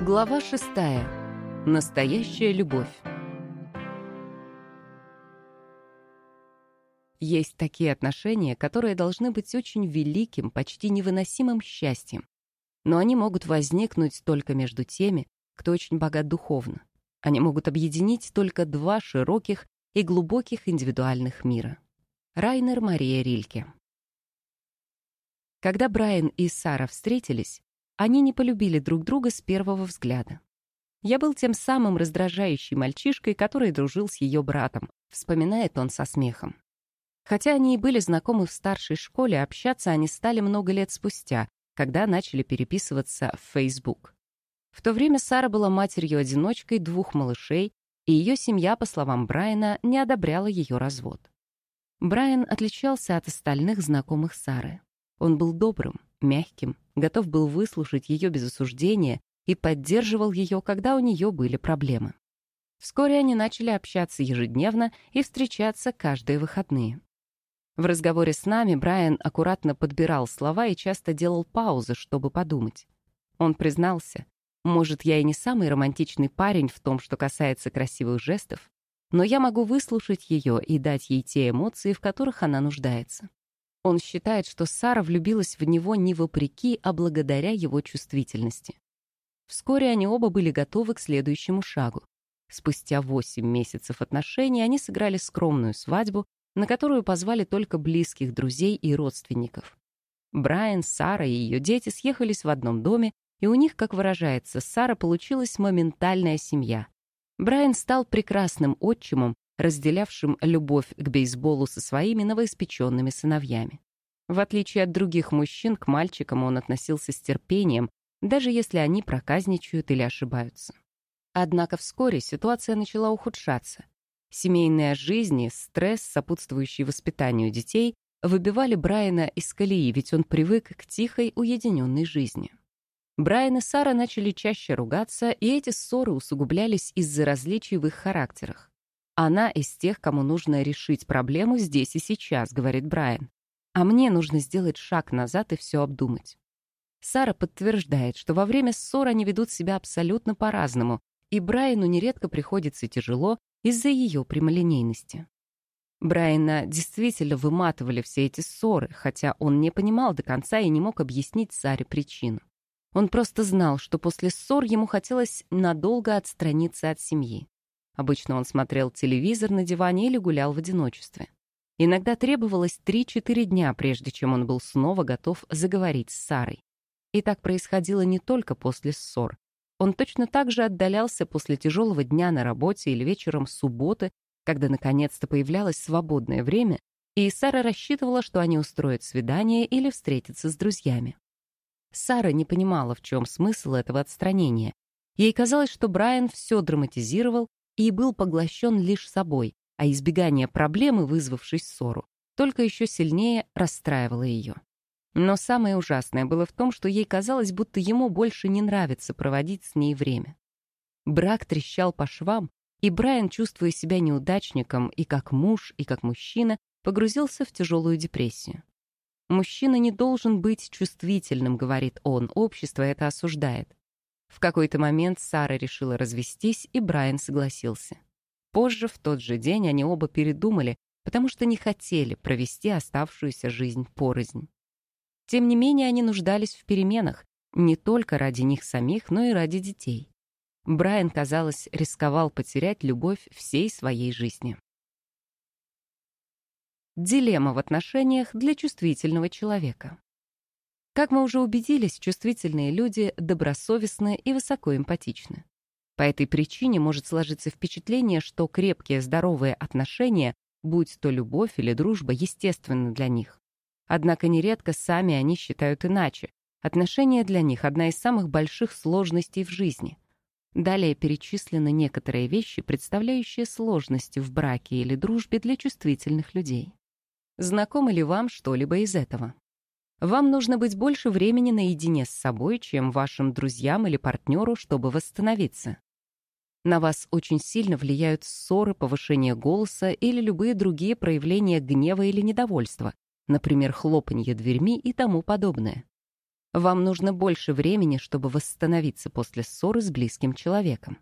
Глава шестая. Настоящая любовь. Есть такие отношения, которые должны быть очень великим, почти невыносимым счастьем. Но они могут возникнуть только между теми, кто очень богат духовно. Они могут объединить только два широких и глубоких индивидуальных мира. Райнер Мария Рильке. Когда Брайан и Сара встретились, они не полюбили друг друга с первого взгляда. Я был тем самым раздражающим мальчишкой, который дружил с ее братом, вспоминает он со смехом. Хотя они и были знакомы в старшей школе, общаться они стали много лет спустя, когда начали переписываться в Facebook. В то время Сара была матерью-одиночкой двух малышей, и ее семья, по словам Брайана, не одобряла ее развод. Брайан отличался от остальных знакомых Сары. Он был добрым, мягким, готов был выслушать ее без осуждения и поддерживал ее, когда у нее были проблемы. Вскоре они начали общаться ежедневно и встречаться каждые выходные. В разговоре с нами Брайан аккуратно подбирал слова и часто делал паузы, чтобы подумать. Он признался, может, я и не самый романтичный парень в том, что касается красивых жестов, но я могу выслушать ее и дать ей те эмоции, в которых она нуждается. Он считает, что Сара влюбилась в него не вопреки, а благодаря его чувствительности. Вскоре они оба были готовы к следующему шагу. Спустя восемь месяцев отношений они сыграли скромную свадьбу, на которую позвали только близких друзей и родственников. Брайан, Сара и ее дети съехались в одном доме, и у них, как выражается Сара, получилась моментальная семья. Брайан стал прекрасным отчимом, разделявшим любовь к бейсболу со своими новоиспеченными сыновьями. В отличие от других мужчин, к мальчикам он относился с терпением, даже если они проказничают или ошибаются. Однако вскоре ситуация начала ухудшаться. Семейная жизнь и стресс, сопутствующий воспитанию детей, выбивали Брайана из колеи, ведь он привык к тихой, уединенной жизни. Брайан и Сара начали чаще ругаться, и эти ссоры усугублялись из-за различий в их характерах. Она из тех, кому нужно решить проблему здесь и сейчас, говорит Брайан. А мне нужно сделать шаг назад и все обдумать. Сара подтверждает, что во время ссор они ведут себя абсолютно по-разному, и Брайану нередко приходится тяжело из-за ее прямолинейности. Брайана действительно выматывали все эти ссоры, хотя он не понимал до конца и не мог объяснить Саре причину. Он просто знал, что после ссор ему хотелось надолго отстраниться от семьи. Обычно он смотрел телевизор на диване или гулял в одиночестве. Иногда требовалось 3-4 дня, прежде чем он был снова готов заговорить с Сарой. И так происходило не только после ссор. Он точно так же отдалялся после тяжелого дня на работе или вечером субботы, когда наконец-то появлялось свободное время, и Сара рассчитывала, что они устроят свидание или встретятся с друзьями. Сара не понимала, в чем смысл этого отстранения. Ей казалось, что Брайан все драматизировал и был поглощен лишь собой, а избегание проблемы, вызвавшей ссору, только еще сильнее расстраивало ее. Но самое ужасное было в том, что ей казалось, будто ему больше не нравится проводить с ней время. Брак трещал по швам, и Брайан, чувствуя себя неудачником и как муж, и как мужчина, погрузился в тяжелую депрессию. «Мужчина не должен быть чувствительным», — говорит он, общество это осуждает. В какой-то момент Сара решила развестись, и Брайан согласился. Позже, в тот же день, они оба передумали, потому что не хотели провести оставшуюся жизнь порознь. Тем не менее, они нуждались в переменах, не только ради них самих, но и ради детей. Брайан, казалось, рисковал потерять любовь всей своей жизни. Дилемма в отношениях для чувствительного человека. Как мы уже убедились, чувствительные люди добросовестны и высокоэмпатичны. По этой причине может сложиться впечатление, что крепкие здоровые отношения, будь то любовь или дружба, естественны для них. Однако нередко сами они считают иначе. Отношения для них — одна из самых больших сложностей в жизни. Далее перечислены некоторые вещи, представляющие сложности в браке или дружбе для чувствительных людей. Знакомо ли вам что-либо из этого? Вам нужно быть больше времени наедине с собой, чем вашим друзьям или партнеру, чтобы восстановиться. На вас очень сильно влияют ссоры, повышение голоса или любые другие проявления гнева или недовольства, например, хлопанье дверьми и тому подобное. Вам нужно больше времени, чтобы восстановиться после ссоры с близким человеком.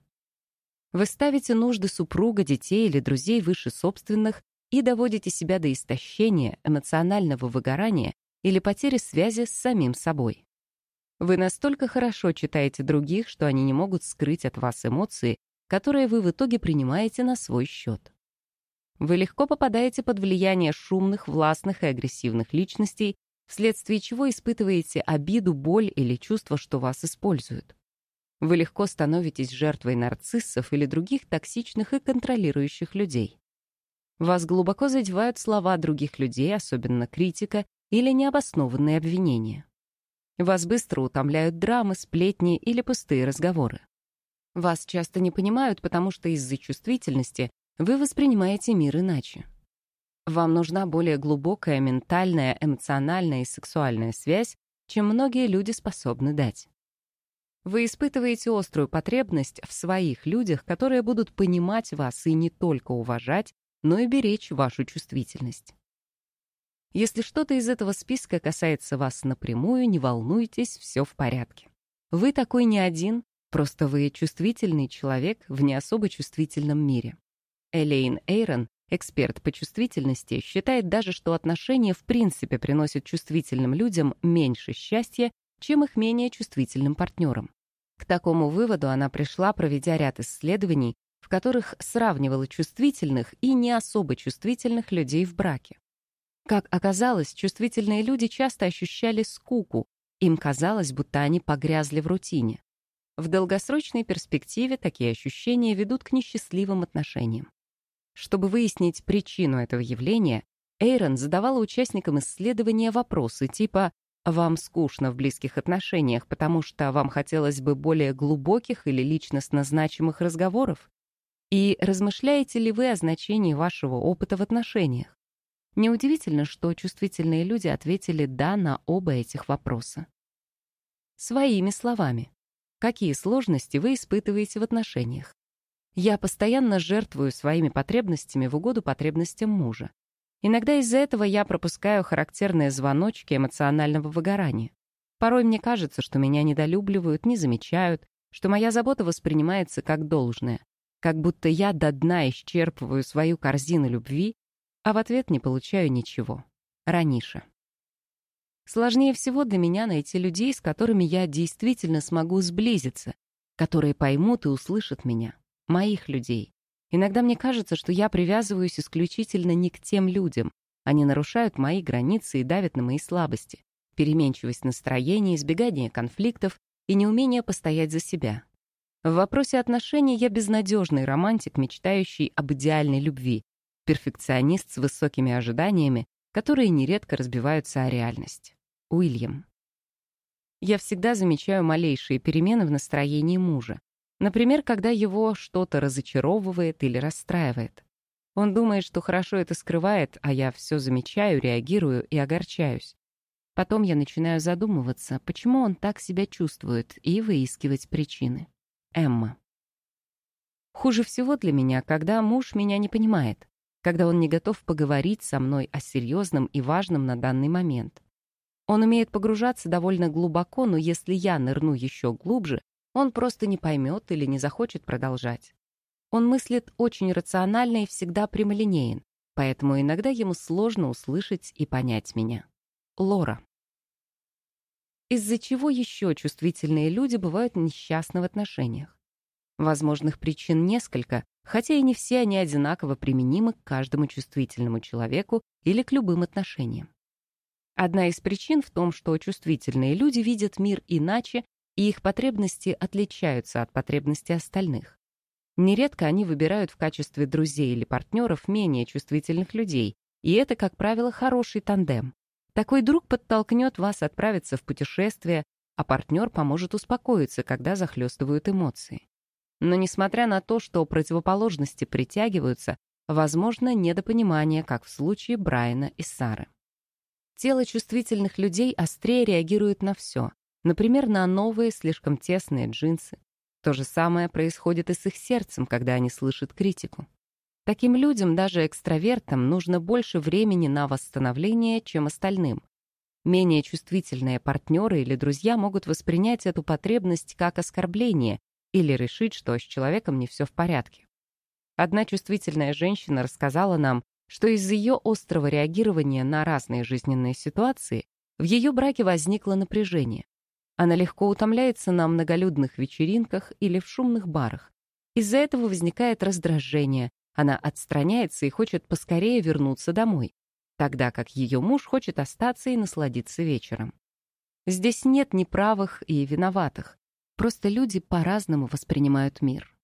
Вы ставите нужды супруга, детей или друзей выше собственных и доводите себя до истощения, эмоционального выгорания или потери связи с самим собой. Вы настолько хорошо читаете других, что они не могут скрыть от вас эмоции, которые вы в итоге принимаете на свой счет. Вы легко попадаете под влияние шумных, властных и агрессивных личностей, вследствие чего испытываете обиду, боль или чувство, что вас используют. Вы легко становитесь жертвой нарциссов или других токсичных и контролирующих людей. Вас глубоко задевают слова других людей, особенно критика или необоснованные обвинения. Вас быстро утомляют драмы, сплетни или пустые разговоры. Вас часто не понимают, потому что из-за чувствительности вы воспринимаете мир иначе. Вам нужна более глубокая ментальная, эмоциональная и сексуальная связь, чем многие люди способны дать. Вы испытываете острую потребность в своих людях, которые будут понимать вас и не только уважать, но и беречь вашу чувствительность. Если что-то из этого списка касается вас напрямую, не волнуйтесь, все в порядке. Вы такой не один, просто вы чувствительный человек в не особо чувствительном мире. Элейн Эйрон, эксперт по чувствительности, считает даже, что отношения в принципе приносят чувствительным людям меньше счастья, чем их менее чувствительным партнерам. К такому выводу она пришла, проведя ряд исследований, в которых сравнивала чувствительных и не особо чувствительных людей в браке. Как оказалось, чувствительные люди часто ощущали скуку, им казалось, будто они погрязли в рутине. В долгосрочной перспективе такие ощущения ведут к несчастливым отношениям. Чтобы выяснить причину этого явления, Эйрон задавала участникам исследования вопросы типа «Вам скучно в близких отношениях, потому что вам хотелось бы более глубоких или личностно значимых разговоров?» И размышляете ли вы о значении вашего опыта в отношениях? Неудивительно, что чувствительные люди ответили «да» на оба этих вопроса. Своими словами. Какие сложности вы испытываете в отношениях? Я постоянно жертвую своими потребностями в угоду потребностям мужа. Иногда из-за этого я пропускаю характерные звоночки эмоционального выгорания. Порой мне кажется, что меня недолюбливают, не замечают, что моя забота воспринимается как должное, как будто я до дна исчерпываю свою корзину любви, а в ответ не получаю ничего. Раниша. Сложнее всего для меня найти людей, с которыми я действительно смогу сблизиться, которые поймут и услышат меня, моих людей. Иногда мне кажется, что я привязываюсь исключительно не к тем людям. Они нарушают мои границы и давят на мои слабости, переменчивость настроения, избегание конфликтов и неумение постоять за себя. В вопросе отношений я безнадежный романтик, мечтающий об идеальной любви, перфекционист с высокими ожиданиями, которые нередко разбиваются о реальность. Уильям. Я всегда замечаю малейшие перемены в настроении мужа. Например, когда его что-то разочаровывает или расстраивает. Он думает, что хорошо это скрывает, а я все замечаю, реагирую и огорчаюсь. Потом я начинаю задумываться, почему он так себя чувствует, и выискивать причины. Эмма. Хуже всего для меня, когда муж меня не понимает, когда он не готов поговорить со мной о серьезном и важном на данный момент. Он умеет погружаться довольно глубоко, но если я нырну еще глубже, он просто не поймет или не захочет продолжать. Он мыслит очень рационально и всегда прямолинеен, поэтому иногда ему сложно услышать и понять меня. Лора. Из-за чего еще чувствительные люди бывают несчастны в отношениях? Возможных причин несколько, хотя и не все они одинаково применимы к каждому чувствительному человеку или к любым отношениям. Одна из причин в том, что чувствительные люди видят мир иначе, и их потребности отличаются от потребностей остальных. Нередко они выбирают в качестве друзей или партнеров менее чувствительных людей, и это, как правило, хороший тандем. Такой друг подтолкнет вас отправиться в путешествие, а партнер поможет успокоиться, когда захлестывают эмоции. Но несмотря на то, что противоположности притягиваются, возможно недопонимание, как в случае Брайана и Сары. Тело чувствительных людей острее реагирует на все, например, на новые, слишком тесные джинсы. То же самое происходит и с их сердцем, когда они слышат критику. Таким людям, даже экстравертам, нужно больше времени на восстановление, чем остальным. Менее чувствительные партнеры или друзья могут воспринять эту потребность как оскорбление или решить, что с человеком не все в порядке. Одна чувствительная женщина рассказала нам, что из-за ее острого реагирования на разные жизненные ситуации в ее браке возникло напряжение. Она легко утомляется на многолюдных вечеринках или в шумных барах. Из-за этого возникает раздражение, она отстраняется и хочет поскорее вернуться домой, тогда как ее муж хочет остаться и насладиться вечером. Здесь нет ни правых и виноватых, просто люди по-разному воспринимают мир.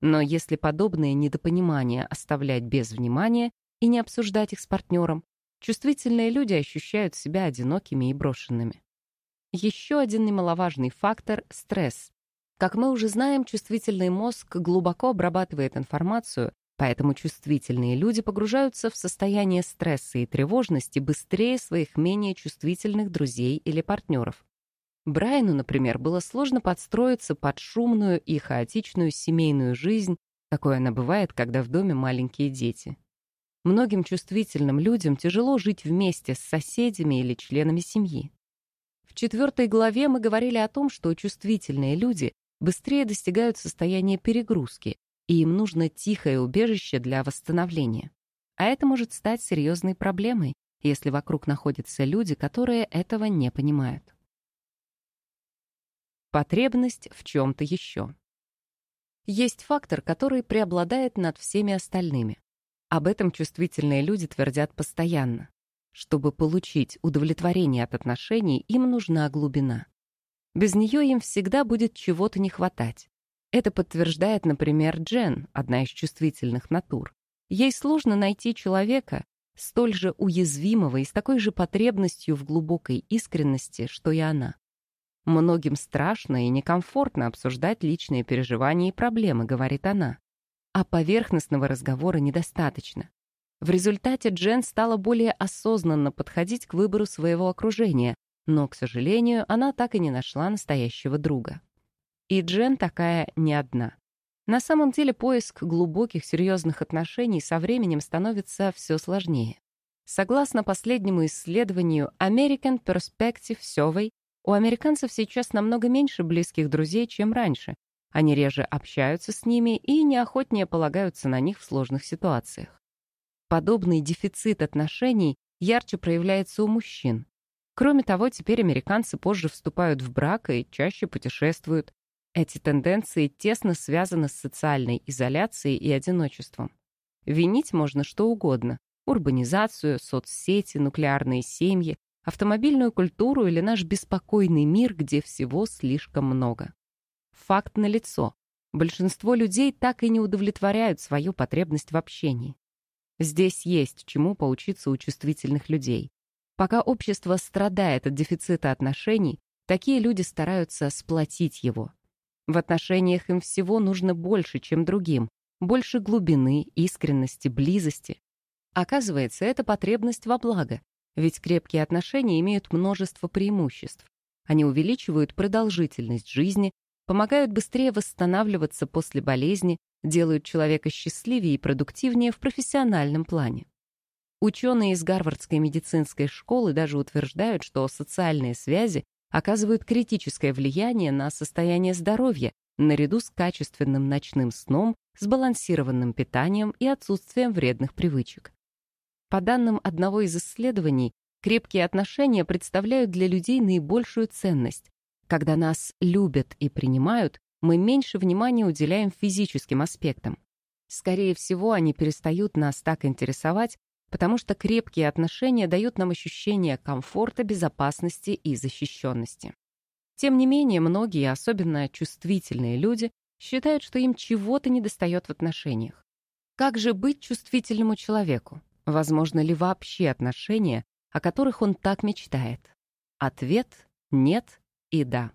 Но если подобные недопонимания оставлять без внимания и не обсуждать их с партнером, чувствительные люди ощущают себя одинокими и брошенными. Еще один немаловажный фактор — стресс. Как мы уже знаем, чувствительный мозг глубоко обрабатывает информацию, поэтому чувствительные люди погружаются в состояние стресса и тревожности быстрее своих менее чувствительных друзей или партнеров. Брайану, например, было сложно подстроиться под шумную и хаотичную семейную жизнь, какой она бывает, когда в доме маленькие дети. Многим чувствительным людям тяжело жить вместе с соседями или членами семьи. В четвертой главе мы говорили о том, что чувствительные люди быстрее достигают состояния перегрузки, и им нужно тихое убежище для восстановления. А это может стать серьезной проблемой, если вокруг находятся люди, которые этого не понимают. Потребность в чем-то еще. Есть фактор, который преобладает над всеми остальными. Об этом чувствительные люди твердят постоянно. Чтобы получить удовлетворение от отношений, им нужна глубина. Без нее им всегда будет чего-то не хватать. Это подтверждает, например, Джен, одна из чувствительных натур. Ей сложно найти человека, столь же уязвимого и с такой же потребностью в глубокой искренности, что и она. Многим страшно и некомфортно обсуждать личные переживания и проблемы, говорит она а поверхностного разговора недостаточно. В результате Джен стала более осознанно подходить к выбору своего окружения, но, к сожалению, она так и не нашла настоящего друга. И Джен такая не одна. На самом деле поиск глубоких серьезных отношений со временем становится все сложнее. Согласно последнему исследованию American Perspective Survey, у американцев сейчас намного меньше близких друзей, чем раньше, они реже общаются с ними и неохотнее полагаются на них в сложных ситуациях. Подобный дефицит отношений ярче проявляется у мужчин. Кроме того, теперь американцы позже вступают в брак и чаще путешествуют. Эти тенденции тесно связаны с социальной изоляцией и одиночеством. Винить можно что угодно – урбанизацию, соцсети, нуклеарные семьи, автомобильную культуру или наш беспокойный мир, где всего слишком много. Факт налицо. Большинство людей так и не удовлетворяют свою потребность в общении. Здесь есть чему поучиться у чувствительных людей. Пока общество страдает от дефицита отношений, такие люди стараются сплотить его. В отношениях им всего нужно больше, чем другим, больше глубины, искренности, близости. Оказывается, это потребность во благо, ведь крепкие отношения имеют множество преимуществ. Они увеличивают продолжительность жизни, помогают быстрее восстанавливаться после болезни, делают человека счастливее и продуктивнее в профессиональном плане. Ученые из Гарвардской медицинской школы даже утверждают, что социальные связи оказывают критическое влияние на состояние здоровья наряду с качественным ночным сном, сбалансированным питанием и отсутствием вредных привычек. По данным одного из исследований, крепкие отношения представляют для людей наибольшую ценность, когда нас любят и принимают, мы меньше внимания уделяем физическим аспектам. Скорее всего, они перестают нас так интересовать, потому что крепкие отношения дают нам ощущение комфорта, безопасности и защищенности. Тем не менее, многие, особенно чувствительные люди, считают, что им чего-то недостает в отношениях. Как же быть чувствительному человеку? Возможно ли вообще отношения, о которых он так мечтает? Ответ — нет и да.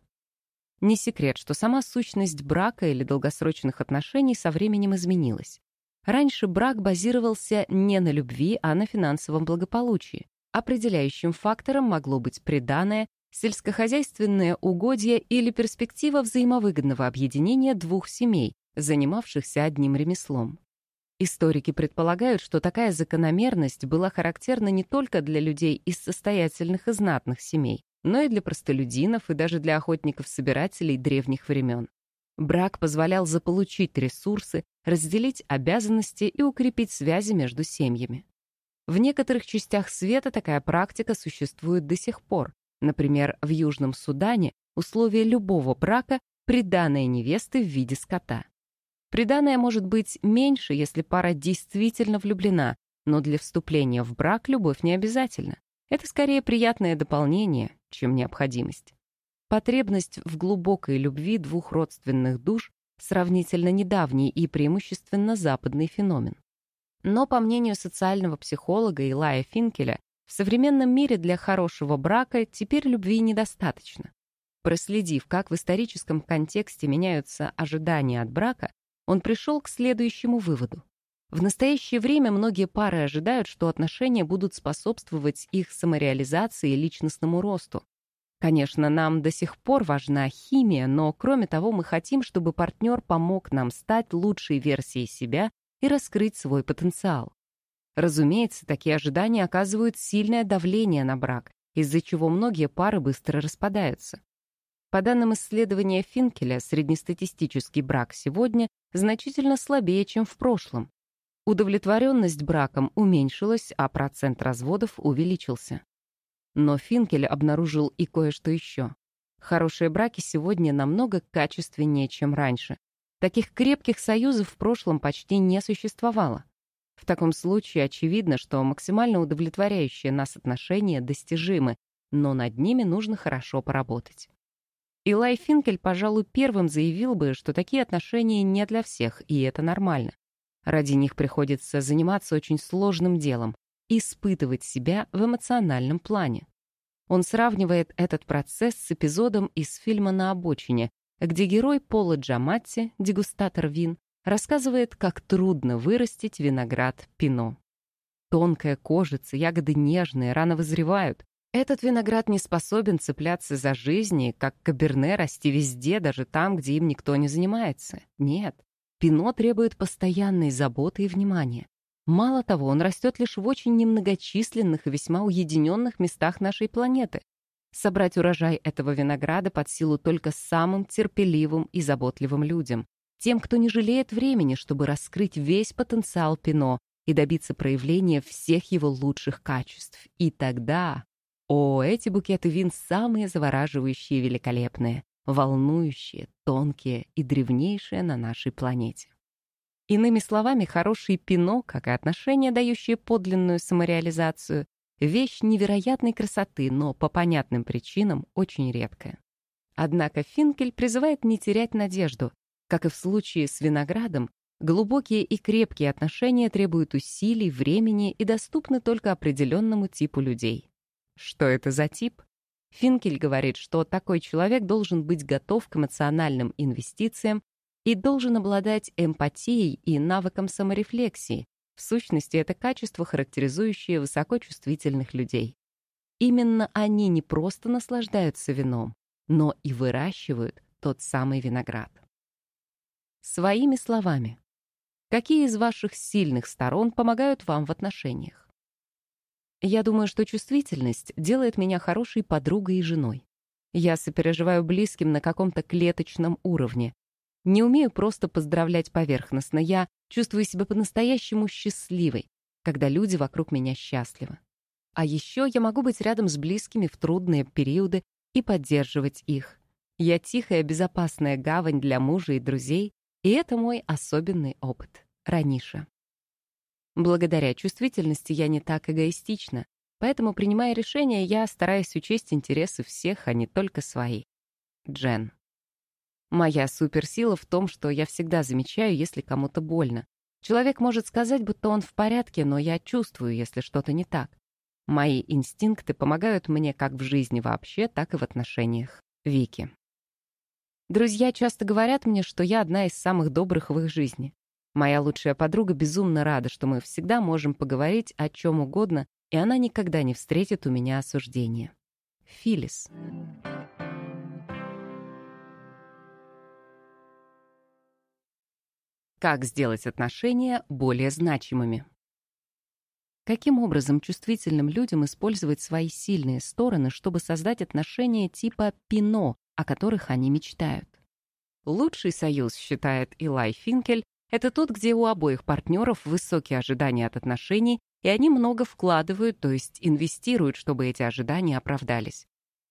Не секрет, что сама сущность брака или долгосрочных отношений со временем изменилась. Раньше брак базировался не на любви, а на финансовом благополучии. Определяющим фактором могло быть приданое, сельскохозяйственное угодье или перспектива взаимовыгодного объединения двух семей, занимавшихся одним ремеслом. Историки предполагают, что такая закономерность была характерна не только для людей из состоятельных и знатных семей, но и для простолюдинов и даже для охотников-собирателей древних времен. Брак позволял заполучить ресурсы, разделить обязанности и укрепить связи между семьями. В некоторых частях света такая практика существует до сих пор. Например, в Южном Судане условие любого брака – приданная невесты в виде скота. Приданное может быть меньше, если пара действительно влюблена, но для вступления в брак любовь не обязательна. Это скорее приятное дополнение, чем необходимость. Потребность в глубокой любви двух родственных душ сравнительно недавний и преимущественно западный феномен. Но, по мнению социального психолога Илая Финкеля, в современном мире для хорошего брака теперь любви недостаточно. Проследив, как в историческом контексте меняются ожидания от брака, он пришел к следующему выводу. В настоящее время многие пары ожидают, что отношения будут способствовать их самореализации и личностному росту. Конечно, нам до сих пор важна химия, но кроме того мы хотим, чтобы партнер помог нам стать лучшей версией себя и раскрыть свой потенциал. Разумеется, такие ожидания оказывают сильное давление на брак, из-за чего многие пары быстро распадаются. По данным исследования Финкеля, среднестатистический брак сегодня значительно слабее, чем в прошлом. Удовлетворенность браком уменьшилась, а процент разводов увеличился. Но Финкель обнаружил и кое-что еще. Хорошие браки сегодня намного качественнее, чем раньше. Таких крепких союзов в прошлом почти не существовало. В таком случае очевидно, что максимально удовлетворяющие нас отношения достижимы, но над ними нужно хорошо поработать. Илай Финкель, пожалуй, первым заявил бы, что такие отношения не для всех, и это нормально. Ради них приходится заниматься очень сложным делом — испытывать себя в эмоциональном плане. Он сравнивает этот процесс с эпизодом из фильма «На обочине», где герой Пола Джаматти, дегустатор вин, рассказывает, как трудно вырастить виноград пино. Тонкая кожица, ягоды нежные, рано вызревают, этот виноград не способен цепляться за жизни, как каберне расти везде, даже там, где им никто не занимается. Нет, пино требует постоянной заботы и внимания. Мало того, он растет лишь в очень немногочисленных и весьма уединенных местах нашей планеты. Собрать урожай этого винограда под силу только самым терпеливым и заботливым людям, тем, кто не жалеет времени, чтобы раскрыть весь потенциал пино и добиться проявления всех его лучших качеств. И тогда о, эти букеты вин самые завораживающие и великолепные, волнующие, тонкие и древнейшие на нашей планете. Иными словами, хороший пино, как и отношения, дающие подлинную самореализацию, вещь невероятной красоты, но по понятным причинам очень редкая. Однако Финкель призывает не терять надежду. Как и в случае с виноградом, глубокие и крепкие отношения требуют усилий, времени и доступны только определенному типу людей. Что это за тип? Финкель говорит, что такой человек должен быть готов к эмоциональным инвестициям и должен обладать эмпатией и навыком саморефлексии. В сущности, это качество, характеризующее высокочувствительных людей. Именно они не просто наслаждаются вином, но и выращивают тот самый виноград. Своими словами. Какие из ваших сильных сторон помогают вам в отношениях? Я думаю, что чувствительность делает меня хорошей подругой и женой. Я сопереживаю близким на каком-то клеточном уровне. Не умею просто поздравлять поверхностно. Я чувствую себя по-настоящему счастливой, когда люди вокруг меня счастливы. А еще я могу быть рядом с близкими в трудные периоды и поддерживать их. Я тихая, безопасная гавань для мужа и друзей, и это мой особенный опыт. Раниша. Благодаря чувствительности я не так эгоистична, поэтому, принимая решения, я стараюсь учесть интересы всех, а не только свои. Джен. Моя суперсила в том, что я всегда замечаю, если кому-то больно. Человек может сказать, будто он в порядке, но я чувствую, если что-то не так. Мои инстинкты помогают мне как в жизни вообще, так и в отношениях. Вики. Друзья часто говорят мне, что я одна из самых добрых в их жизни. Моя лучшая подруга безумно рада, что мы всегда можем поговорить о чем угодно, и она никогда не встретит у меня осуждения. Филис. Как сделать отношения более значимыми? Каким образом чувствительным людям использовать свои сильные стороны, чтобы создать отношения типа «пино», о которых они мечтают? Лучший союз, считает Илай Финкель, это тот, где у обоих партнеров высокие ожидания от отношений, и они много вкладывают, то есть инвестируют, чтобы эти ожидания оправдались.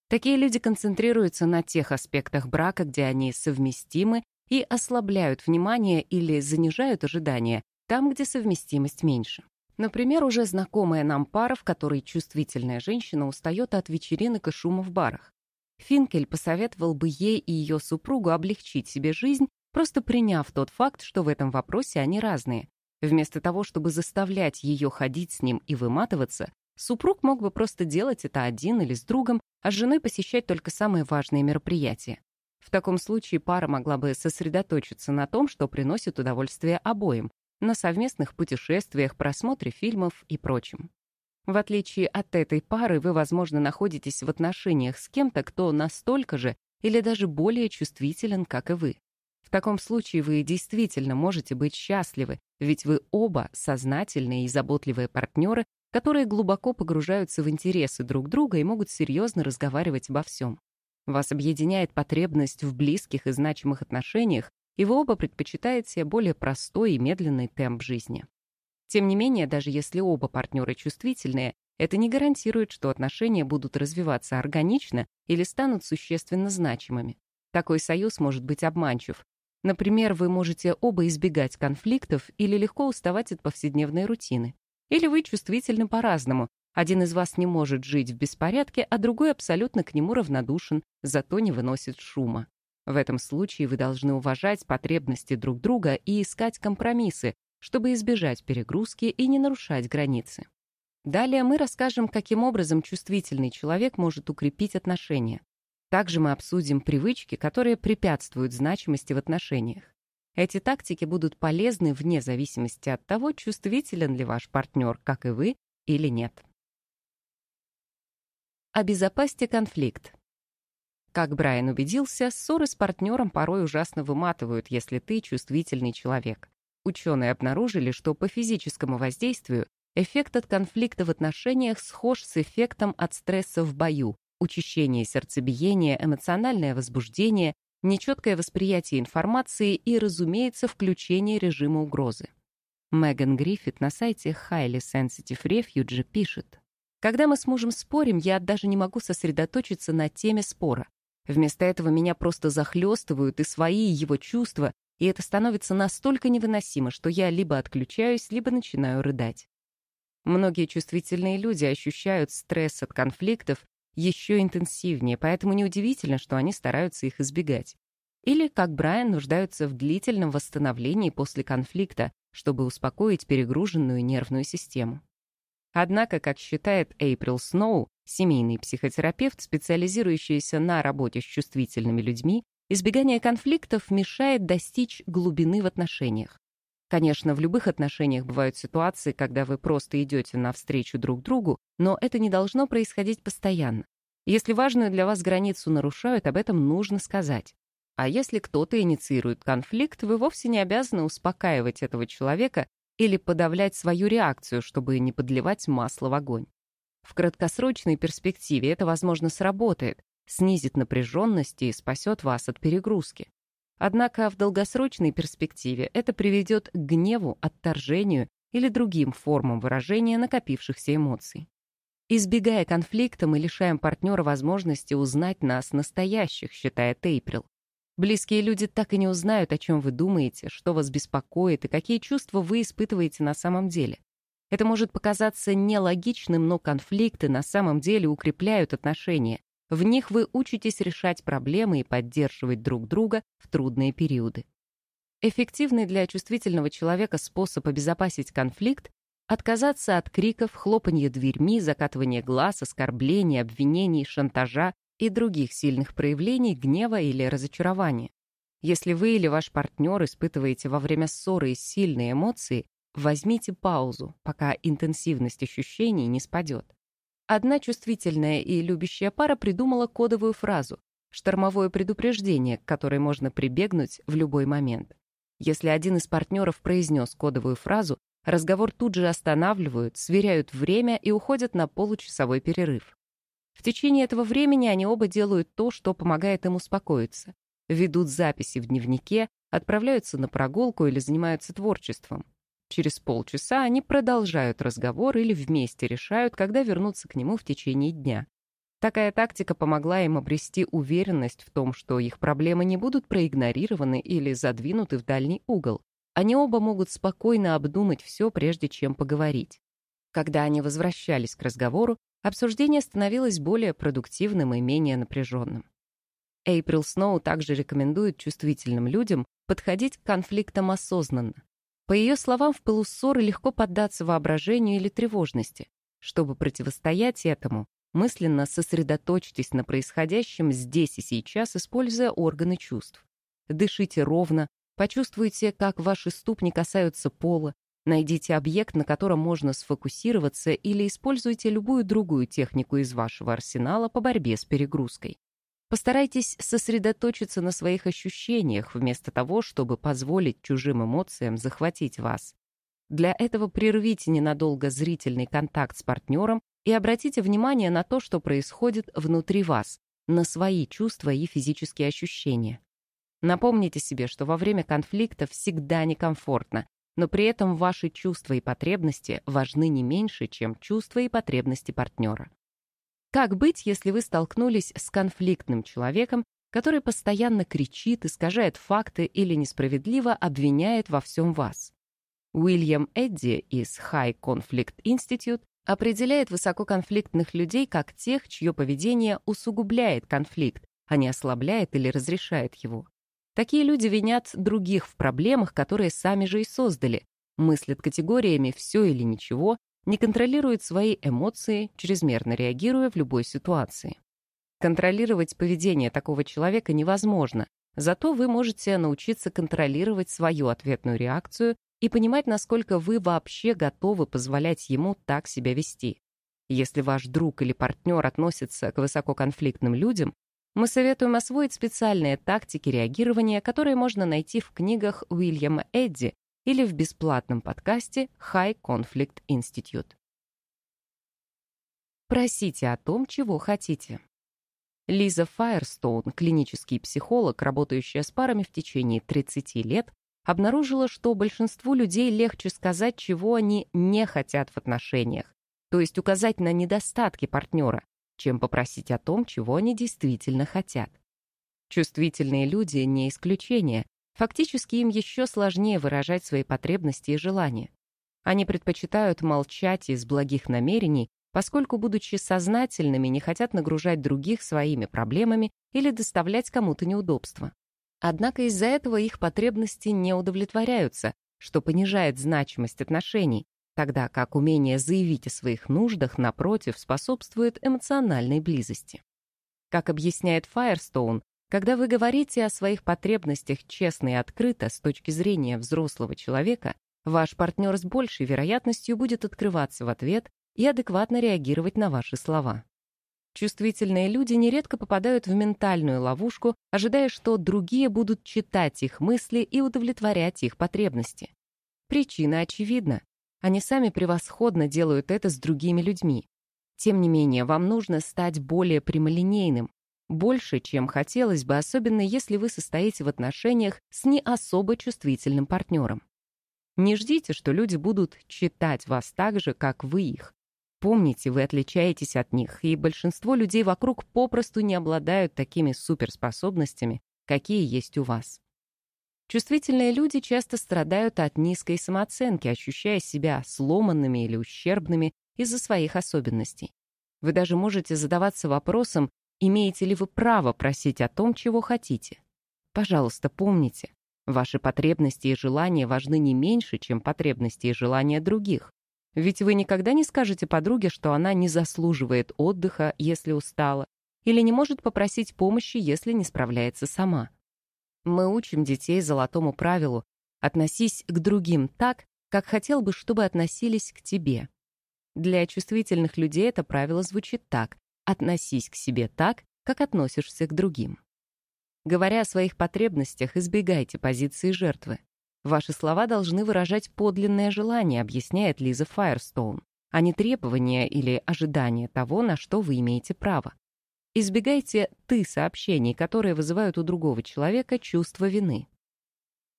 Такие люди концентрируются на тех аспектах брака, где они совместимы, и ослабляют внимание или занижают ожидания там, где совместимость меньше. Например, уже знакомая нам пара, в которой чувствительная женщина устает от вечеринок и шума в барах. Финкель посоветовал бы ей и ее супругу облегчить себе жизнь, просто приняв тот факт, что в этом вопросе они разные. Вместо того, чтобы заставлять ее ходить с ним и выматываться, супруг мог бы просто делать это один или с другом, а с женой посещать только самые важные мероприятия. В таком случае пара могла бы сосредоточиться на том, что приносит удовольствие обоим, на совместных путешествиях, просмотре фильмов и прочем. В отличие от этой пары, вы, возможно, находитесь в отношениях с кем-то, кто настолько же или даже более чувствителен, как и вы. Таком случае вы действительно можете быть счастливы, ведь вы оба сознательные и заботливые партнеры, которые глубоко погружаются в интересы друг друга и могут серьезно разговаривать обо всем. Вас объединяет потребность в близких и значимых отношениях, и вы оба предпочитаете более простой и медленный темп жизни. Тем не менее, даже если оба партнеры чувствительные, это не гарантирует, что отношения будут развиваться органично или станут существенно значимыми. Такой союз может быть обманчив. Например, вы можете оба избегать конфликтов или легко уставать от повседневной рутины. Или вы чувствительны по-разному. Один из вас не может жить в беспорядке, а другой абсолютно к нему равнодушен, зато не выносит шума. В этом случае вы должны уважать потребности друг друга и искать компромиссы, чтобы избежать перегрузки и не нарушать границы. Далее мы расскажем, каким образом чувствительный человек может укрепить отношения. Также мы обсудим привычки, которые препятствуют значимости в отношениях. Эти тактики будут полезны вне зависимости от того, чувствителен ли ваш партнер, как и вы, или нет. Обезопасьте конфликт. Как Брайан убедился, ссоры с партнером порой ужасно выматывают, если ты чувствительный человек. Ученые обнаружили, что по физическому воздействию эффект от конфликта в отношениях схож с эффектом от стресса в бою, учащение сердцебиения, эмоциональное возбуждение, нечеткое восприятие информации и, разумеется, включение режима угрозы. Меган Гриффит на сайте Highly Sensitive Refuge пишет, «Когда мы с мужем спорим, я даже не могу сосредоточиться на теме спора. Вместо этого меня просто захлестывают и свои, и его чувства, и это становится настолько невыносимо, что я либо отключаюсь, либо начинаю рыдать. Многие чувствительные люди ощущают стресс от конфликтов еще интенсивнее, поэтому неудивительно, что они стараются их избегать. Или, как Брайан, нуждаются в длительном восстановлении после конфликта, чтобы успокоить перегруженную нервную систему. Однако, как считает Эйприл Сноу, семейный психотерапевт, специализирующийся на работе с чувствительными людьми, Избегание конфликтов мешает достичь глубины в отношениях. Конечно, в любых отношениях бывают ситуации, когда вы просто идете навстречу друг другу, но это не должно происходить постоянно. Если важную для вас границу нарушают, об этом нужно сказать. А если кто-то инициирует конфликт, вы вовсе не обязаны успокаивать этого человека или подавлять свою реакцию, чтобы не подливать масло в огонь. В краткосрочной перспективе это, возможно, сработает, снизит напряженность и спасет вас от перегрузки. Однако в долгосрочной перспективе это приведет к гневу, отторжению или другим формам выражения накопившихся эмоций. Избегая конфликта, мы лишаем партнера возможности узнать нас настоящих, считает Эйприл. Близкие люди так и не узнают, о чем вы думаете, что вас беспокоит и какие чувства вы испытываете на самом деле. Это может показаться нелогичным, но конфликты на самом деле укрепляют отношения, в них вы учитесь решать проблемы и поддерживать друг друга в трудные периоды. Эффективный для чувствительного человека способ обезопасить конфликт — отказаться от криков, хлопанья дверьми, закатывания глаз, оскорблений, обвинений, шантажа и других сильных проявлений гнева или разочарования. Если вы или ваш партнер испытываете во время ссоры сильные эмоции, возьмите паузу, пока интенсивность ощущений не спадет. Одна чувствительная и любящая пара придумала кодовую фразу «штормовое предупреждение», к которой можно прибегнуть в любой момент. Если один из партнеров произнес кодовую фразу, разговор тут же останавливают, сверяют время и уходят на получасовой перерыв. В течение этого времени они оба делают то, что помогает им успокоиться. Ведут записи в дневнике, отправляются на прогулку или занимаются творчеством. Через полчаса они продолжают разговор или вместе решают, когда вернуться к нему в течение дня. Такая тактика помогла им обрести уверенность в том, что их проблемы не будут проигнорированы или задвинуты в дальний угол. Они оба могут спокойно обдумать все, прежде чем поговорить. Когда они возвращались к разговору, обсуждение становилось более продуктивным и менее напряженным. Эйприл Сноу также рекомендует чувствительным людям подходить к конфликтам осознанно. По ее словам, в пылу ссоры легко поддаться воображению или тревожности. Чтобы противостоять этому, мысленно сосредоточьтесь на происходящем здесь и сейчас, используя органы чувств. Дышите ровно, почувствуйте, как ваши ступни касаются пола, найдите объект, на котором можно сфокусироваться, или используйте любую другую технику из вашего арсенала по борьбе с перегрузкой. Постарайтесь сосредоточиться на своих ощущениях, вместо того, чтобы позволить чужим эмоциям захватить вас. Для этого прервите ненадолго зрительный контакт с партнером и обратите внимание на то, что происходит внутри вас, на свои чувства и физические ощущения. Напомните себе, что во время конфликта всегда некомфортно, но при этом ваши чувства и потребности важны не меньше, чем чувства и потребности партнера. Как быть, если вы столкнулись с конфликтным человеком, который постоянно кричит, искажает факты или несправедливо обвиняет во всем вас? Уильям Эдди из High Conflict Institute определяет высококонфликтных людей как тех, чье поведение усугубляет конфликт, а не ослабляет или разрешает его. Такие люди винят других в проблемах, которые сами же и создали, мыслят категориями «все или ничего», не контролирует свои эмоции, чрезмерно реагируя в любой ситуации. Контролировать поведение такого человека невозможно, зато вы можете научиться контролировать свою ответную реакцию и понимать, насколько вы вообще готовы позволять ему так себя вести. Если ваш друг или партнер относится к высококонфликтным людям, мы советуем освоить специальные тактики реагирования, которые можно найти в книгах Уильяма Эдди или в бесплатном подкасте High Conflict Institute. Просите о том, чего хотите. Лиза Файерстоун, клинический психолог, работающая с парами в течение 30 лет, обнаружила, что большинству людей легче сказать, чего они не хотят в отношениях, то есть указать на недостатки партнера, чем попросить о том, чего они действительно хотят. Чувствительные люди не исключение, Фактически им еще сложнее выражать свои потребности и желания. Они предпочитают молчать из благих намерений, поскольку, будучи сознательными, не хотят нагружать других своими проблемами или доставлять кому-то неудобства. Однако из-за этого их потребности не удовлетворяются, что понижает значимость отношений, тогда как умение заявить о своих нуждах, напротив, способствует эмоциональной близости. Как объясняет Файерстоун, когда вы говорите о своих потребностях честно и открыто с точки зрения взрослого человека, ваш партнер с большей вероятностью будет открываться в ответ и адекватно реагировать на ваши слова. Чувствительные люди нередко попадают в ментальную ловушку, ожидая, что другие будут читать их мысли и удовлетворять их потребности. Причина очевидна. Они сами превосходно делают это с другими людьми. Тем не менее, вам нужно стать более прямолинейным, больше, чем хотелось бы, особенно если вы состоите в отношениях с не особо чувствительным партнером. Не ждите, что люди будут читать вас так же, как вы их. Помните, вы отличаетесь от них, и большинство людей вокруг попросту не обладают такими суперспособностями, какие есть у вас. Чувствительные люди часто страдают от низкой самооценки, ощущая себя сломанными или ущербными из-за своих особенностей. Вы даже можете задаваться вопросом, Имеете ли вы право просить о том, чего хотите? Пожалуйста, помните, ваши потребности и желания важны не меньше, чем потребности и желания других. Ведь вы никогда не скажете подруге, что она не заслуживает отдыха, если устала, или не может попросить помощи, если не справляется сама. Мы учим детей золотому правилу «относись к другим так, как хотел бы, чтобы относились к тебе». Для чувствительных людей это правило звучит так Относись к себе так, как относишься к другим. Говоря о своих потребностях, избегайте позиции жертвы. Ваши слова должны выражать подлинное желание, объясняет Лиза Файерстоун, а не требования или ожидания того, на что вы имеете право. Избегайте «ты» сообщений, которые вызывают у другого человека чувство вины.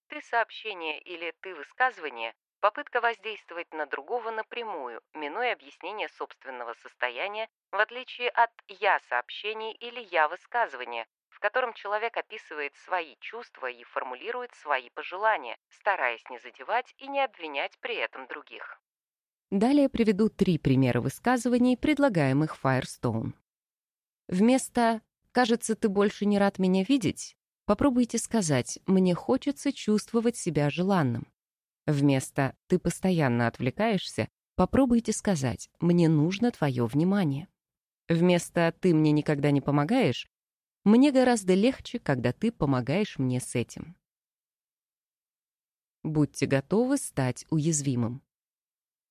«Ты» сообщение или «ты» высказывание – попытка воздействовать на другого напрямую, минуя объяснение собственного состояния, в отличие от «я» сообщений или «я» высказывания, в котором человек описывает свои чувства и формулирует свои пожелания, стараясь не задевать и не обвинять при этом других. Далее приведу три примера высказываний, предлагаемых Firestone. Вместо «кажется, ты больше не рад меня видеть» попробуйте сказать «мне хочется чувствовать себя желанным». Вместо «ты постоянно отвлекаешься» попробуйте сказать «мне нужно твое внимание». Вместо «ты мне никогда не помогаешь» Мне гораздо легче, когда ты помогаешь мне с этим. Будьте готовы стать уязвимым.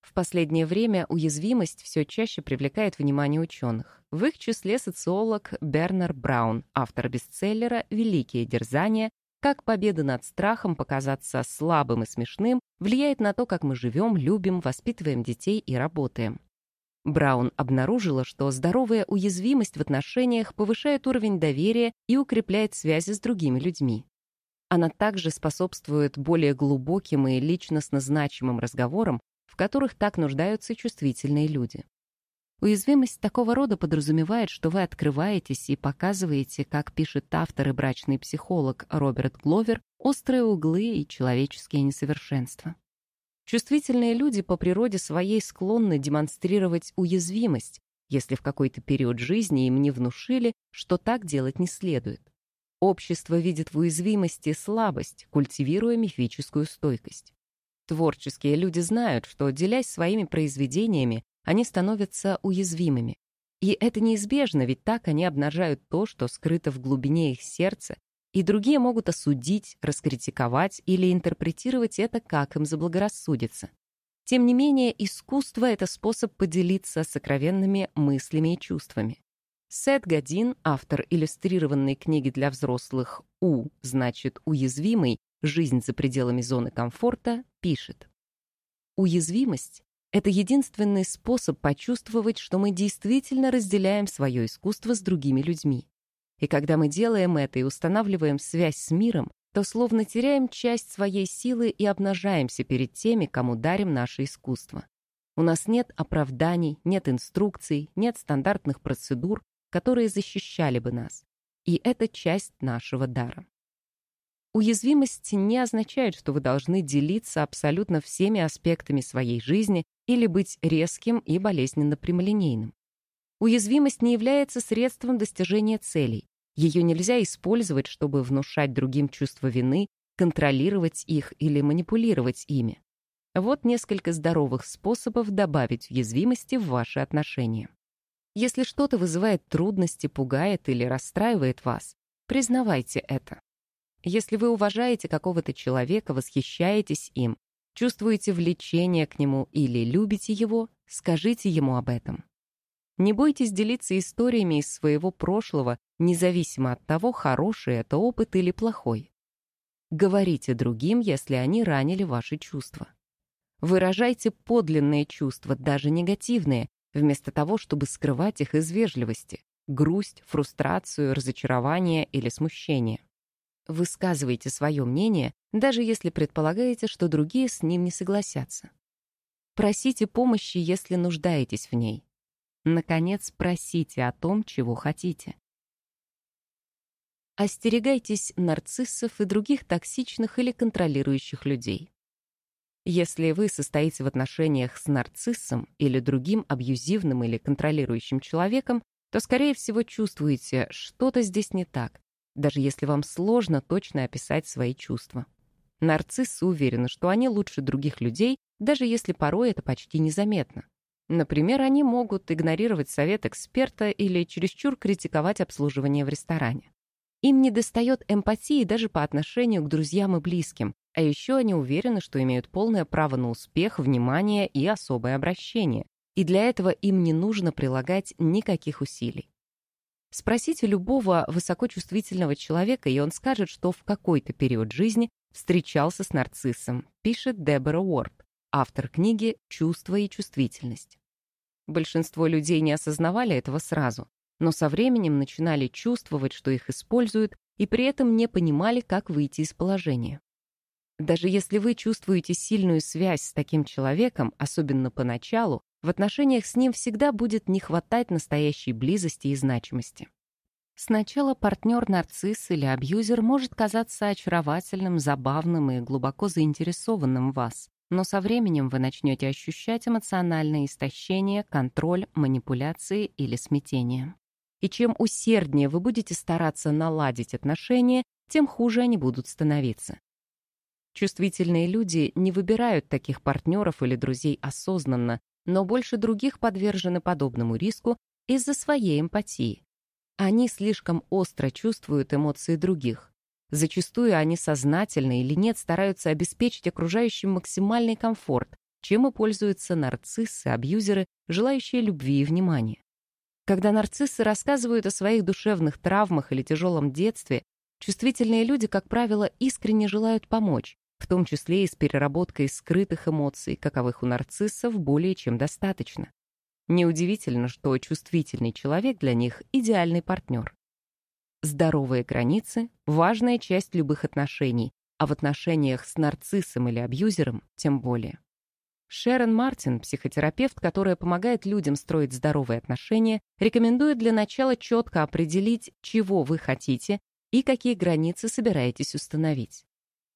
В последнее время уязвимость все чаще привлекает внимание ученых. В их числе социолог Бернар Браун, автор бестселлера «Великие дерзания. Как победа над страхом показаться слабым и смешным влияет на то, как мы живем, любим, воспитываем детей и работаем». Браун обнаружила, что здоровая уязвимость в отношениях повышает уровень доверия и укрепляет связи с другими людьми. Она также способствует более глубоким и личностно значимым разговорам, в которых так нуждаются чувствительные люди. Уязвимость такого рода подразумевает, что вы открываетесь и показываете, как пишет автор и брачный психолог Роберт Гловер, острые углы и человеческие несовершенства. Чувствительные люди по природе своей склонны демонстрировать уязвимость, если в какой-то период жизни им не внушили, что так делать не следует. Общество видит в уязвимости слабость, культивируя мифическую стойкость. Творческие люди знают, что, делясь своими произведениями, они становятся уязвимыми. И это неизбежно, ведь так они обнажают то, что скрыто в глубине их сердца и другие могут осудить, раскритиковать или интерпретировать это, как им заблагорассудится. Тем не менее, искусство — это способ поделиться сокровенными мыслями и чувствами. Сет Годин, автор иллюстрированной книги для взрослых «У» значит «уязвимый. Жизнь за пределами зоны комфорта», пишет. Уязвимость — это единственный способ почувствовать, что мы действительно разделяем свое искусство с другими людьми. И когда мы делаем это и устанавливаем связь с миром, то словно теряем часть своей силы и обнажаемся перед теми, кому дарим наше искусство. У нас нет оправданий, нет инструкций, нет стандартных процедур, которые защищали бы нас. И это часть нашего дара. Уязвимость не означает, что вы должны делиться абсолютно всеми аспектами своей жизни или быть резким и болезненно прямолинейным. Уязвимость не является средством достижения целей. Ее нельзя использовать, чтобы внушать другим чувство вины, контролировать их или манипулировать ими. Вот несколько здоровых способов добавить уязвимости в ваши отношения. Если что-то вызывает трудности, пугает или расстраивает вас, признавайте это. Если вы уважаете какого-то человека, восхищаетесь им, чувствуете влечение к нему или любите его, скажите ему об этом. Не бойтесь делиться историями из своего прошлого, независимо от того, хороший это опыт или плохой. Говорите другим, если они ранили ваши чувства. Выражайте подлинные чувства, даже негативные, вместо того, чтобы скрывать их из вежливости, грусть, фрустрацию, разочарование или смущение. Высказывайте свое мнение, даже если предполагаете, что другие с ним не согласятся. Просите помощи, если нуждаетесь в ней. Наконец, просите о том, чего хотите. Остерегайтесь нарциссов и других токсичных или контролирующих людей. Если вы состоите в отношениях с нарциссом или другим абьюзивным или контролирующим человеком, то, скорее всего, чувствуете, что-то здесь не так, даже если вам сложно точно описать свои чувства. Нарциссы уверены, что они лучше других людей, даже если порой это почти незаметно. Например, они могут игнорировать совет эксперта или чересчур критиковать обслуживание в ресторане. Им недостает эмпатии даже по отношению к друзьям и близким, а еще они уверены, что имеют полное право на успех, внимание и особое обращение, и для этого им не нужно прилагать никаких усилий. Спросите любого высокочувствительного человека, и он скажет, что в какой-то период жизни встречался с нарциссом, пишет Дебора Уорд, автор книги «Чувство и чувствительность». Большинство людей не осознавали этого сразу, но со временем начинали чувствовать, что их используют, и при этом не понимали, как выйти из положения. Даже если вы чувствуете сильную связь с таким человеком, особенно поначалу, в отношениях с ним всегда будет не хватать настоящей близости и значимости. Сначала партнер-нарцисс или абьюзер может казаться очаровательным, забавным и глубоко заинтересованным в вас, но со временем вы начнете ощущать эмоциональное истощение, контроль, манипуляции или смятение. И чем усерднее вы будете стараться наладить отношения, тем хуже они будут становиться. Чувствительные люди не выбирают таких партнеров или друзей осознанно, но больше других подвержены подобному риску из-за своей эмпатии. Они слишком остро чувствуют эмоции других. Зачастую они сознательно или нет стараются обеспечить окружающим максимальный комфорт, чем и пользуются нарциссы, абьюзеры, желающие любви и внимания. Когда нарциссы рассказывают о своих душевных травмах или тяжелом детстве, чувствительные люди, как правило, искренне желают помочь, в том числе и с переработкой скрытых эмоций, каковых у нарциссов более чем достаточно. Неудивительно, что чувствительный человек для них — идеальный партнер. Здоровые границы — важная часть любых отношений, а в отношениях с нарциссом или абьюзером тем более. Шерон Мартин, психотерапевт, которая помогает людям строить здоровые отношения, рекомендует для начала четко определить, чего вы хотите и какие границы собираетесь установить.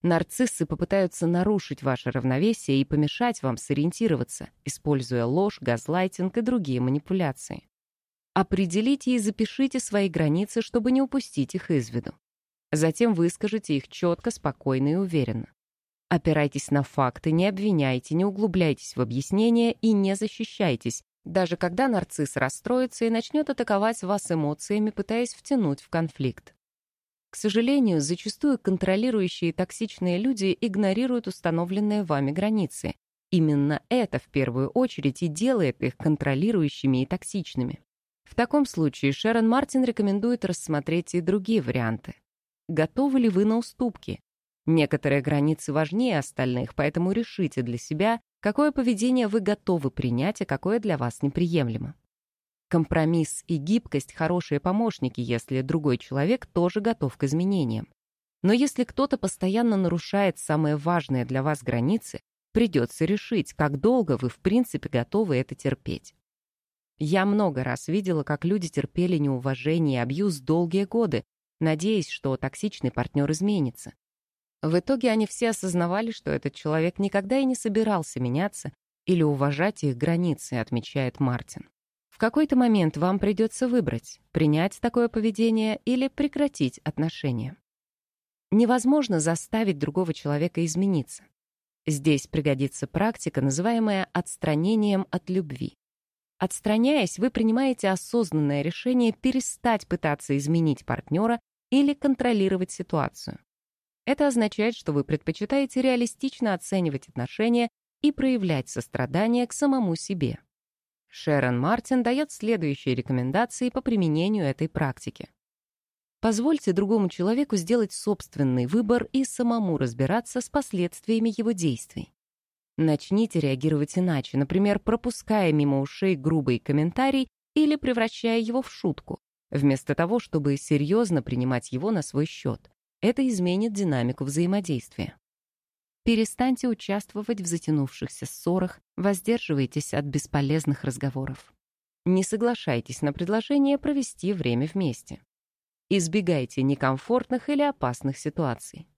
Нарциссы попытаются нарушить ваше равновесие и помешать вам сориентироваться, используя ложь, газлайтинг и другие манипуляции. Определите и запишите свои границы, чтобы не упустить их из виду. Затем выскажите их четко, спокойно и уверенно. Опирайтесь на факты, не обвиняйте, не углубляйтесь в объяснения и не защищайтесь, даже когда нарцисс расстроится и начнет атаковать вас эмоциями, пытаясь втянуть в конфликт. К сожалению, зачастую контролирующие токсичные люди игнорируют установленные вами границы. Именно это в первую очередь и делает их контролирующими и токсичными. В таком случае Шерон Мартин рекомендует рассмотреть и другие варианты. Готовы ли вы на уступки? Некоторые границы важнее остальных, поэтому решите для себя, какое поведение вы готовы принять, а какое для вас неприемлемо. Компромисс и гибкость — хорошие помощники, если другой человек тоже готов к изменениям. Но если кто-то постоянно нарушает самые важные для вас границы, придется решить, как долго вы в принципе готовы это терпеть. Я много раз видела, как люди терпели неуважение и абьюз долгие годы, надеясь, что токсичный партнер изменится. В итоге они все осознавали, что этот человек никогда и не собирался меняться или уважать их границы, отмечает Мартин. В какой-то момент вам придется выбрать, принять такое поведение или прекратить отношения. Невозможно заставить другого человека измениться. Здесь пригодится практика, называемая отстранением от любви. Отстраняясь, вы принимаете осознанное решение перестать пытаться изменить партнера или контролировать ситуацию. Это означает, что вы предпочитаете реалистично оценивать отношения и проявлять сострадание к самому себе. Шерон Мартин дает следующие рекомендации по применению этой практики. Позвольте другому человеку сделать собственный выбор и самому разбираться с последствиями его действий. Начните реагировать иначе, например, пропуская мимо ушей грубый комментарий или превращая его в шутку, вместо того, чтобы серьезно принимать его на свой счет. Это изменит динамику взаимодействия. Перестаньте участвовать в затянувшихся ссорах, воздерживайтесь от бесполезных разговоров. Не соглашайтесь на предложение провести время вместе. Избегайте некомфортных или опасных ситуаций.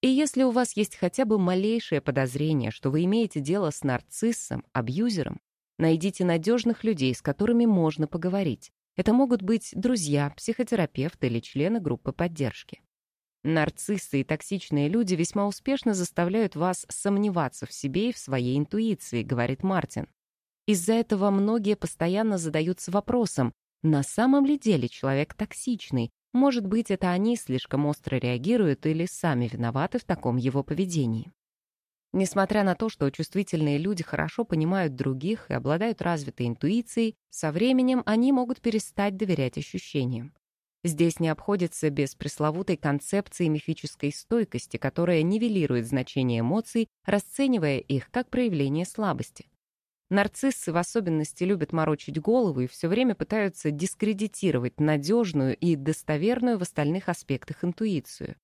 И если у вас есть хотя бы малейшее подозрение, что вы имеете дело с нарциссом, абьюзером, найдите надежных людей, с которыми можно поговорить. Это могут быть друзья, психотерапевты или члены группы поддержки. Нарциссы и токсичные люди весьма успешно заставляют вас сомневаться в себе и в своей интуиции, говорит Мартин. Из-за этого многие постоянно задаются вопросом, на самом ли деле человек токсичный? Может быть, это они слишком остро реагируют или сами виноваты в таком его поведении. Несмотря на то, что чувствительные люди хорошо понимают других и обладают развитой интуицией, со временем они могут перестать доверять ощущениям. Здесь не обходится без пресловутой концепции мифической стойкости, которая нивелирует значение эмоций, расценивая их как проявление слабости. Нарциссы в особенности любят морочить голову и все время пытаются дискредитировать надежную и достоверную в остальных аспектах интуицию.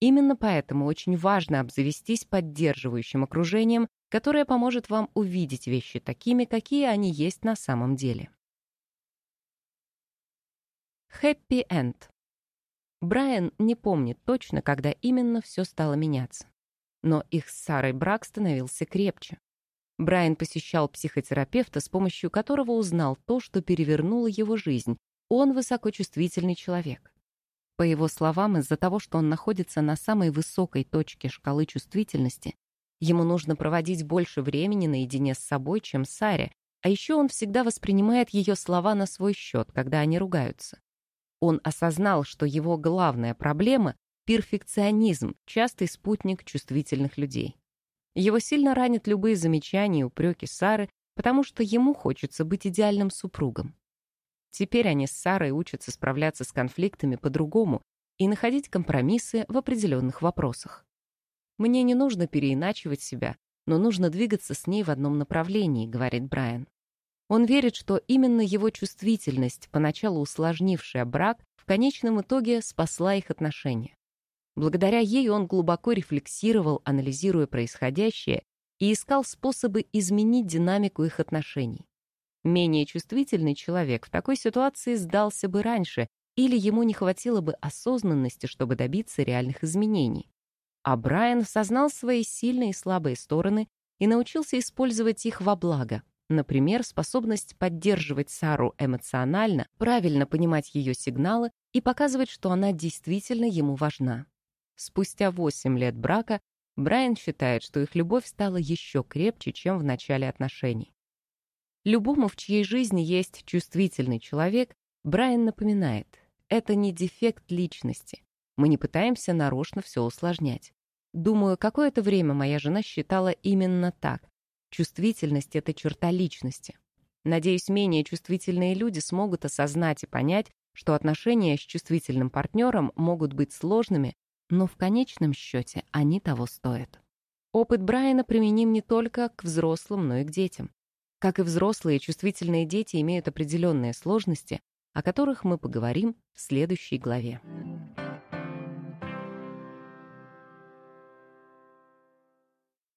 Именно поэтому очень важно обзавестись поддерживающим окружением, которое поможет вам увидеть вещи такими, какие они есть на самом деле. Хэппи-энд. Брайан не помнит точно, когда именно все стало меняться. Но их с Сарой брак становился крепче. Брайан посещал психотерапевта, с помощью которого узнал то, что перевернуло его жизнь. Он высокочувствительный человек. По его словам, из-за того, что он находится на самой высокой точке шкалы чувствительности, ему нужно проводить больше времени наедине с собой, чем Саре, а еще он всегда воспринимает ее слова на свой счет, когда они ругаются. Он осознал, что его главная проблема — перфекционизм, частый спутник чувствительных людей. Его сильно ранят любые замечания и упреки Сары, потому что ему хочется быть идеальным супругом. Теперь они с Сарой учатся справляться с конфликтами по-другому и находить компромиссы в определенных вопросах. «Мне не нужно переиначивать себя, но нужно двигаться с ней в одном направлении», — говорит Брайан. Он верит, что именно его чувствительность, поначалу усложнившая брак, в конечном итоге спасла их отношения. Благодаря ей он глубоко рефлексировал, анализируя происходящее, и искал способы изменить динамику их отношений. Менее чувствительный человек в такой ситуации сдался бы раньше, или ему не хватило бы осознанности, чтобы добиться реальных изменений. А Брайан осознал свои сильные и слабые стороны и научился использовать их во благо. Например, способность поддерживать Сару эмоционально, правильно понимать ее сигналы и показывать, что она действительно ему важна. Спустя 8 лет брака Брайан считает, что их любовь стала еще крепче, чем в начале отношений. Любому, в чьей жизни есть чувствительный человек, Брайан напоминает, это не дефект личности. Мы не пытаемся нарочно все усложнять. Думаю, какое-то время моя жена считала именно так. Чувствительность — это черта личности. Надеюсь, менее чувствительные люди смогут осознать и понять, что отношения с чувствительным партнером могут быть сложными, но в конечном счете они того стоят. Опыт Брайана применим не только к взрослым, но и к детям. Как и взрослые, чувствительные дети имеют определенные сложности, о которых мы поговорим в следующей главе.